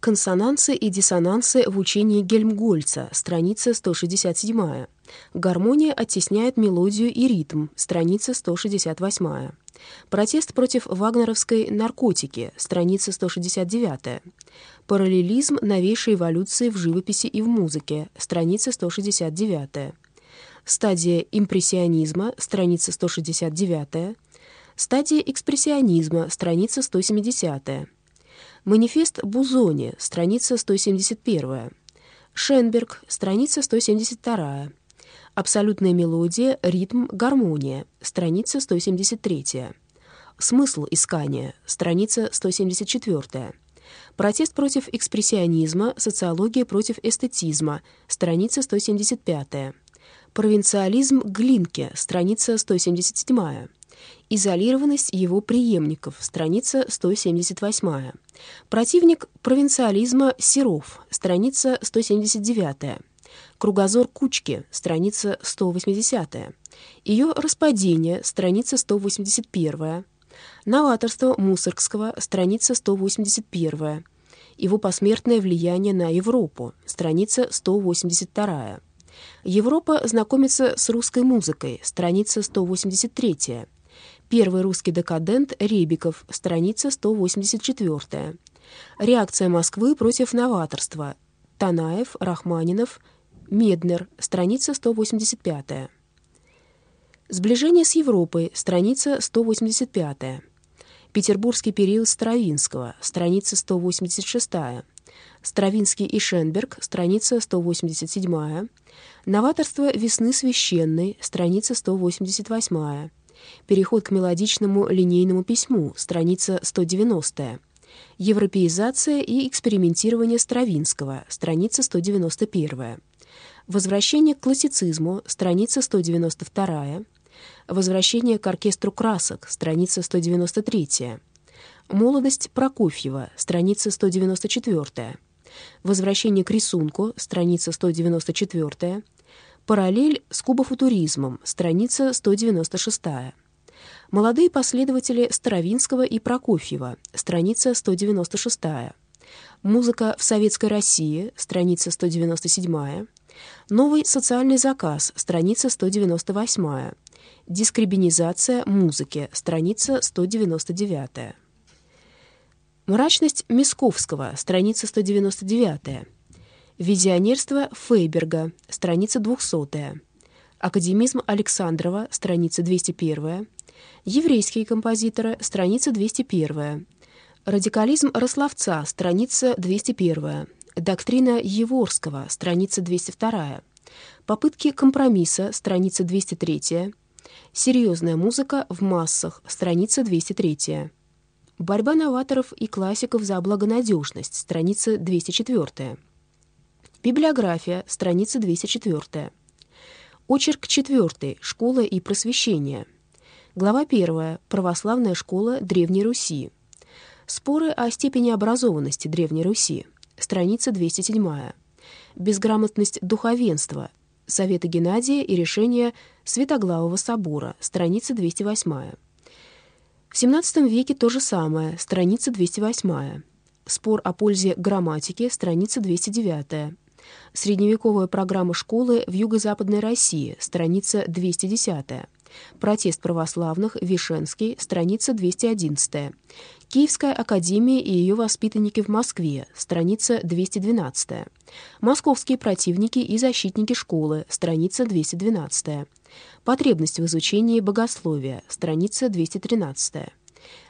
Консонансы и диссонансы в учении Гельмгольца, страница 167. Гармония оттесняет мелодию и ритм, страница 168. Протест против вагнеровской наркотики, страница 169. Параллелизм новейшей эволюции в живописи и в музыке, страница 169. Стадия импрессионизма, страница 169. Стадия экспрессионизма, страница 170. Манифест Бузони, страница 171. Шенберг, страница 172. Абсолютная мелодия, ритм, гармония, страница 173. Смысл искания, страница 174. Протест против экспрессионизма, социология против эстетизма, страница 175. Провинциализм Глинке, страница 177. Изолированность его преемников, страница 178. Противник провинциализма Серов, страница 179. Кругозор Кучки, страница 180. Ее распадение, страница 181. Новаторство Мусоргского, страница 181. Его посмертное влияние на Европу, страница 182. Европа знакомится с русской музыкой, страница 183. Первый русский декадент Ребиков, страница 184. Реакция Москвы против новаторства. Танаев, Рахманинов, Меднер, страница 185. Сближение с Европой, страница 185. Петербургский период Стравинского, страница 186. Стравинский и Шенберг, страница 187. Новаторство весны священной, страница 188. Переход к мелодичному линейному письму, страница 190. Европеизация и экспериментирование Стравинского, страница 191. Возвращение к классицизму, страница 192. Возвращение к оркестру красок, страница 193. Молодость Прокофьева, страница 194. Возвращение к рисунку, страница 194. Параллель с кубофутуризмом, страница 196. Молодые последователи Старовинского и Прокофьева, страница 196. Музыка в Советской России, страница 197. Новый социальный заказ, страница 198. Дискрибинизация музыки, страница 199. Мрачность Мисковского, страница 199. Визионерство Фейберга, страница 200. Академизм Александрова, страница 201. Еврейские композиторы, страница 201. Радикализм Рословца, страница 201. Доктрина Еворского, страница 202. Попытки компромисса, страница 203. Серьезная музыка в массах, страница 203. Борьба новаторов и классиков за благонадежность, страница 204. Библиография, страница 204. Очерк 4. Школа и просвещение. Глава 1. Православная школа Древней Руси. Споры о степени образованности Древней Руси. Страница 207. Безграмотность духовенства. Советы Геннадия и решение Святоглавого собора. Страница 208. В XVII веке то же самое. Страница 208. Спор о пользе грамматики. Страница 209. Средневековая программа школы в Юго-Западной России, страница 210. Протест православных, Вишенский, страница 211. Киевская академия и ее воспитанники в Москве, страница 212. Московские противники и защитники школы, страница 212. Потребность в изучении богословия, страница 213.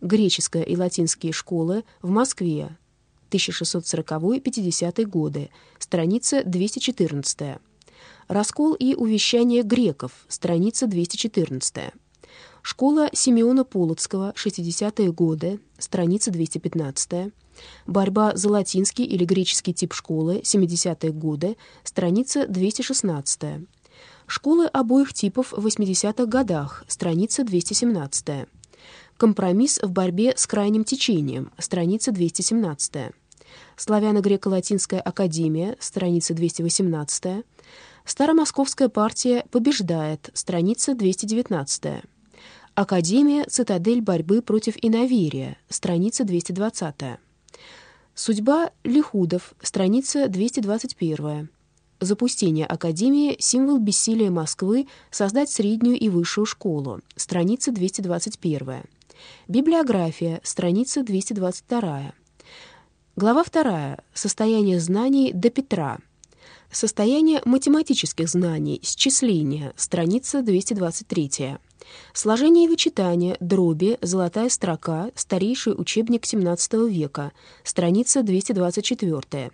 Греческая и латинские школы в Москве, 1640-50 годы, страница 214. Раскол и увещание греков, страница 214. Школа Симеона Полоцкого, 60-е годы, страница 215. Борьба за латинский или греческий тип школы, 70-е годы, страница 216. Школы обоих типов в 80-х годах, страница 217. Компромисс в борьбе с крайним течением, страница 217. Славяно-греко-латинская академия, страница 218. Старомосковская партия побеждает, страница 219. Академия «Цитадель борьбы против иноверия», страница 220. Судьба Лихудов, страница 221. Запустение Академии — символ бессилия Москвы создать среднюю и высшую школу, страница 221. Библиография, страница 222. Глава 2. Состояние знаний до Петра. Состояние математических знаний, счисления, страница 223. Сложение и вычитание, дроби, золотая строка, старейший учебник XVII века, страница 224.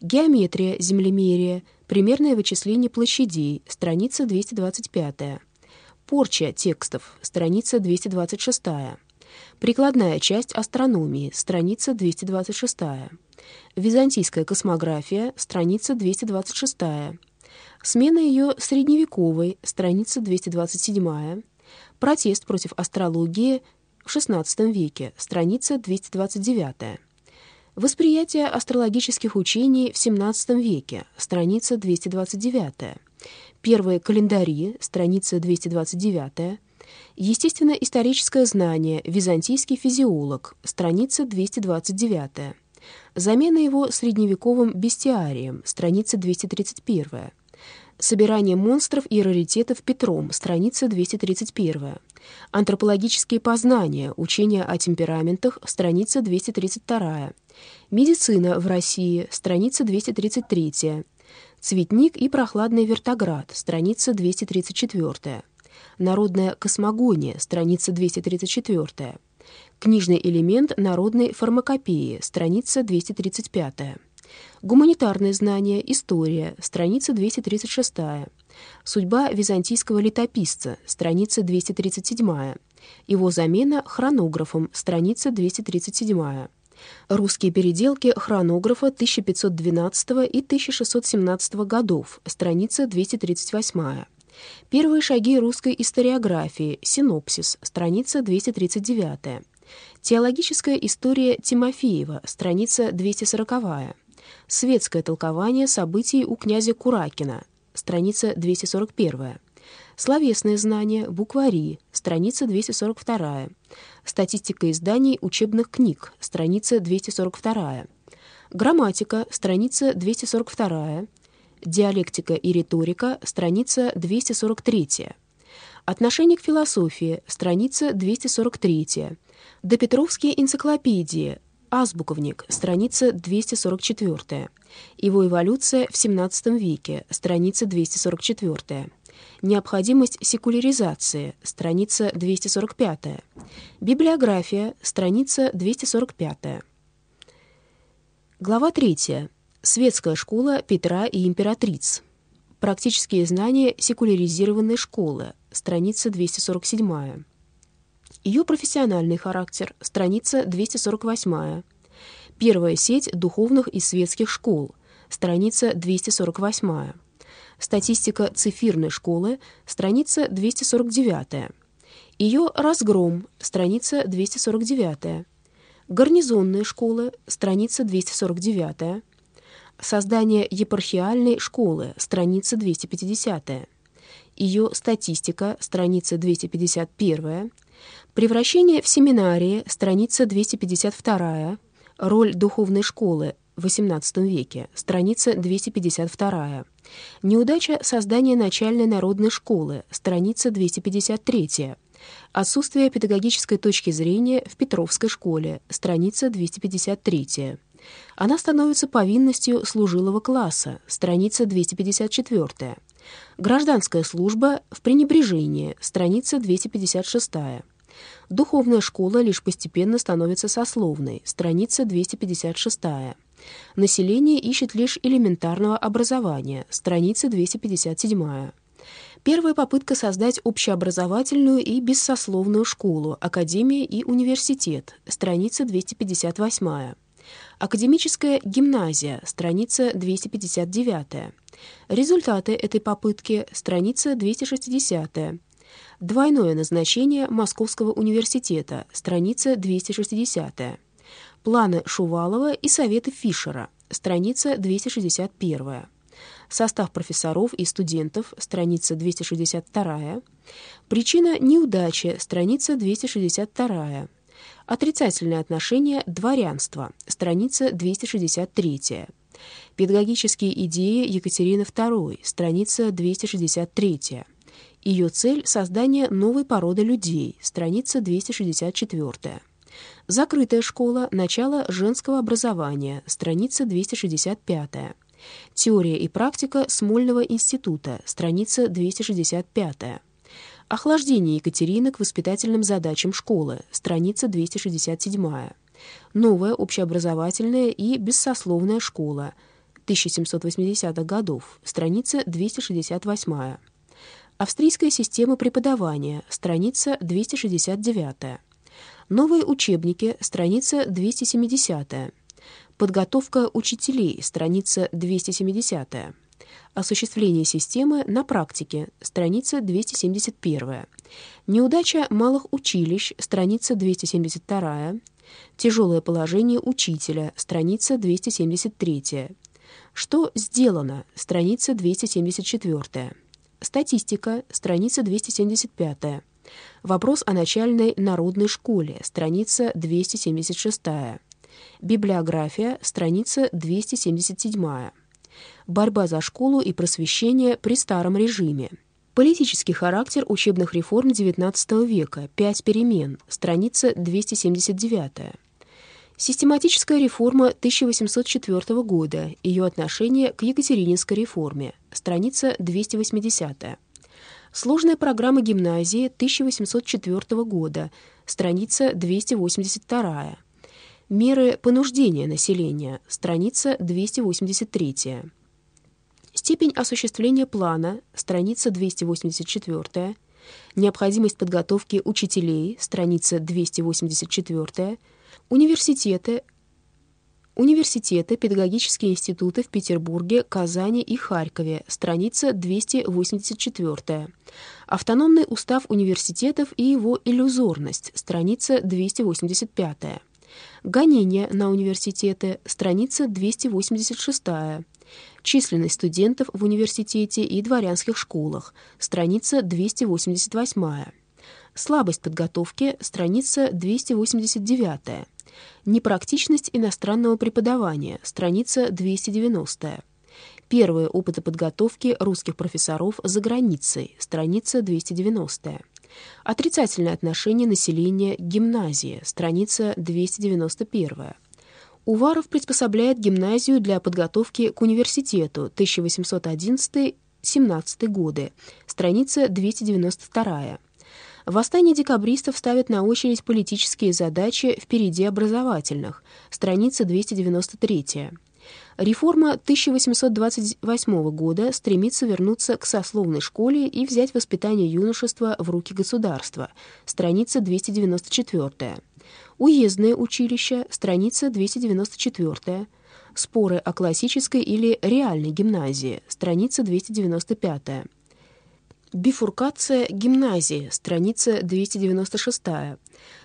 Геометрия, землемерие, примерное вычисление площадей, страница 225. Порча текстов, страница 226. Прикладная часть астрономии, страница 226. Византийская космография, страница 226. Смена ее средневековой, страница 227. Протест против астрологии в XVI веке, страница 229. Восприятие астрологических учений в XVII веке, страница 229. Первые календари, страница 229. Естественно-историческое знание, византийский физиолог, страница 229. Замена его средневековым бестиарием, страница 231. Собирание монстров и раритетов Петром, страница 231. Антропологические познания, учение о темпераментах, страница 232. Медицина в России, страница 233. Цветник и прохладный вертоград, страница 234. Народная космогония, страница 234. Книжный элемент народной фармакопеи, страница 235. Гуманитарные знания, история, страница 236. Судьба византийского летописца, страница 237. Его замена хронографом, страница 237. Русские переделки хронографа 1512 и 1617 годов, страница 238. Первые шаги русской историографии, синопсис, страница 239. Теологическая история Тимофеева, страница 240. Светское толкование событий у князя Куракина, страница 241. Словесные знания, буквари, страница 242. Статистика изданий учебных книг, страница 242. Грамматика, страница 242. Диалектика и риторика, страница 243. Отношение к философии, страница 243. Допетровские энциклопедии, азбуковник, страница 244. Его эволюция в XVII веке, страница 244. Необходимость секуляризации, страница 245. Библиография, страница 245. Глава 3. Светская школа Петра и императриц. Практические знания секуляризированной школы, страница 247. Ее профессиональный характер, страница 248. Первая сеть духовных и светских школ, страница 248. Статистика цифирной школы, страница 249. Ее разгром, страница 249. Гарнизонные школы, страница 249. Создание епархиальной школы, страница 250. Ее статистика, страница 251. Превращение в семинарии, страница 252. Роль духовной школы в XVIII веке, страница 252. Неудача создания начальной народной школы, страница 253. Отсутствие педагогической точки зрения в Петровской школе, страница 253. Она становится повинностью служилого класса, страница 254. Гражданская служба в пренебрежении, страница 256. Духовная школа лишь постепенно становится сословной, страница 256. Население ищет лишь элементарного образования. Страница 257. Первая попытка создать общеобразовательную и бессословную школу, академия и университет. Страница 258. Академическая гимназия, страница 259. Результаты этой попытки, страница 260. Двойное назначение Московского университета, страница 260. Планы Шувалова и советы Фишера, страница 261. Состав профессоров и студентов, страница 262. Причина неудачи, страница 262. Отрицательное отношение дворянства, страница 263. Педагогические идеи Екатерины II, страница 263. Ее цель — создание новой породы людей, страница 264. Закрытая школа, начало женского образования, страница 265. Теория и практика Смольного института, страница 265. Охлаждение Екатерины к воспитательным задачам школы, страница 267. Новая общеобразовательная и бессословная школа, 1780-х годов, страница 268. Австрийская система преподавания, страница 269. Новые учебники, страница 270. Подготовка учителей, страница 270. Осуществление системы на практике, страница 271. Неудача малых училищ, страница 272. Тяжелое положение учителя, страница 273. Что сделано, страница 274. Статистика, страница 275. Вопрос о начальной народной школе, страница 276. Библиография, страница 277. Борьба за школу и просвещение при старом режиме. Политический характер учебных реформ XIX века. Пять перемен. Страница 279. Систематическая реформа 1804 года. Ее отношение к Екатерининской реформе. Страница 280. Сложная программа гимназии 1804 года. Страница 282. Меры понуждения населения. Страница 283. Степень осуществления плана. Страница 284. Необходимость подготовки учителей. Страница 284. Университеты. Университеты, педагогические институты в Петербурге, Казани и Харькове. Страница 284. Автономный устав университетов и его иллюзорность. Страница 285. Гонения на университеты, страница 286. Численность студентов в университете и дворянских школах, страница 288. Слабость подготовки, страница 289. Непрактичность иностранного преподавания, страница 290. Первые опыты подготовки русских профессоров за границей, страница 290. Отрицательное отношение населения к гимназии, страница 291. Уваров приспособляет гимназию для подготовки к университету 1811-17 годы, страница 292. Восстание декабристов ставит на очередь политические задачи впереди образовательных, страница 293. Реформа 1828 года стремится вернуться к сословной школе и взять воспитание юношества в руки государства. Страница 294. Уездное училище. Страница 294. Споры о классической или реальной гимназии. Страница 295. Бифуркация гимназии. Страница 296.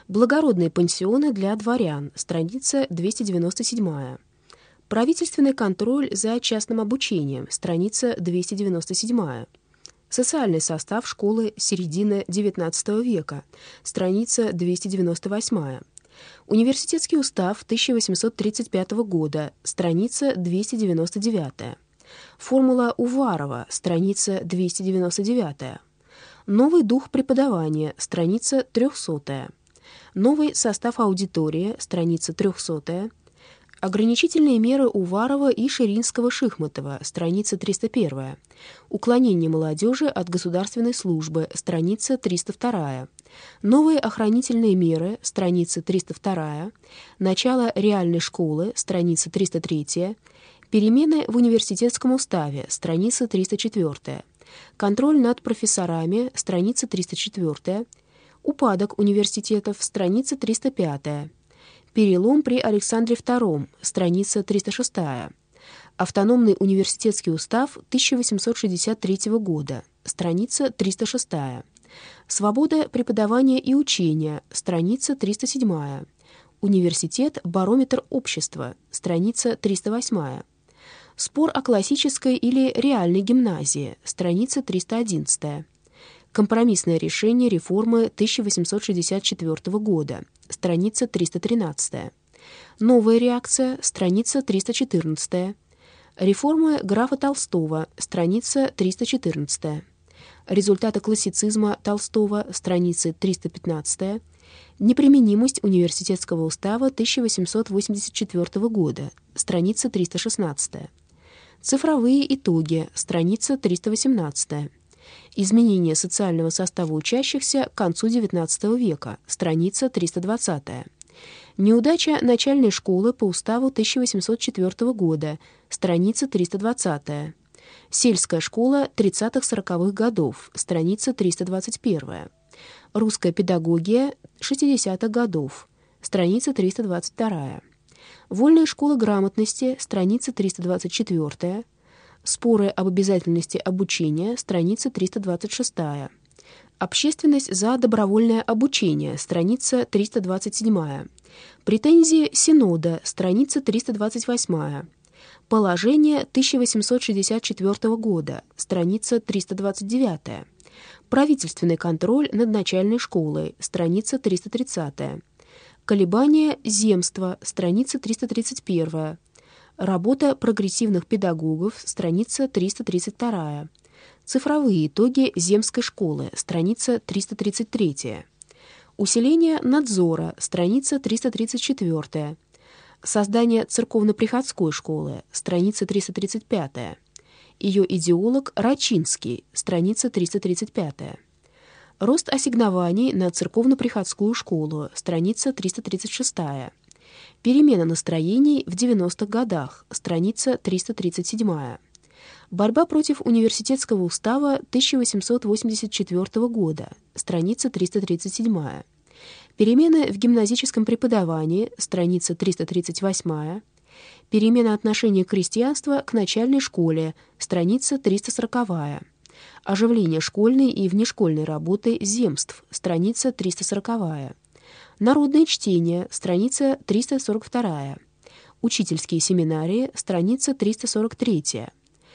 Благородные пансионы для дворян. Страница 297. Правительственный контроль за частным обучением, страница 297. Социальный состав школы середины XIX века, страница 298. Университетский устав 1835 года, страница 299. Формула Уварова, страница 299. Новый дух преподавания, страница 300. Новый состав аудитории, страница 300. Ограничительные меры Уварова и Ширинского-Шихматова, страница 301. Уклонение молодежи от государственной службы, страница 302. Новые охранительные меры, страница 302. Начало реальной школы, страница 303. Перемены в университетском уставе, страница 304. Контроль над профессорами, страница 304. Упадок университетов, страница 305. Перелом при Александре II, страница 306. Автономный университетский устав 1863 года, страница 306. Свобода преподавания и учения, страница 307. Университет «Барометр общества», страница 308. Спор о классической или реальной гимназии, страница 311. Компромиссное решение реформы 1864 года, страница 313. Новая реакция, страница 314. Реформы графа Толстого, страница 314. Результаты классицизма Толстого, страницы 315. Неприменимость университетского устава 1884 года, страница 316. Цифровые итоги, страница 318. Изменение социального состава учащихся к концу XIX века, страница 320. Неудача начальной школы по уставу 1804 года, страница 320. Сельская школа 30-40-х годов, страница 321. Русская педагогия 60-х годов, страница 322. Вольная школа грамотности, страница 324. Споры об обязательности обучения, страница 326. Общественность за добровольное обучение, страница 327. Претензии Синода, страница 328. Положение 1864 года, страница 329. Правительственный контроль над начальной школой, страница 330. Колебания земства, страница 331. Работа прогрессивных педагогов, страница 332. Цифровые итоги земской школы, страница 333. Усиление надзора, страница 334. Создание церковно-приходской школы, страница 335. Ее идеолог Рачинский, страница 335. Рост ассигнований на церковно-приходскую школу, страница 336. Перемена настроений в 90-х годах, страница 337. Борьба против университетского устава 1884 года, страница 337. Перемены в гимназическом преподавании, страница 338. Перемена отношения крестьянства к начальной школе, страница 340. Оживление школьной и внешкольной работы земств, страница 340. Народное чтение, страница 342. Учительские семинарии, страница 343.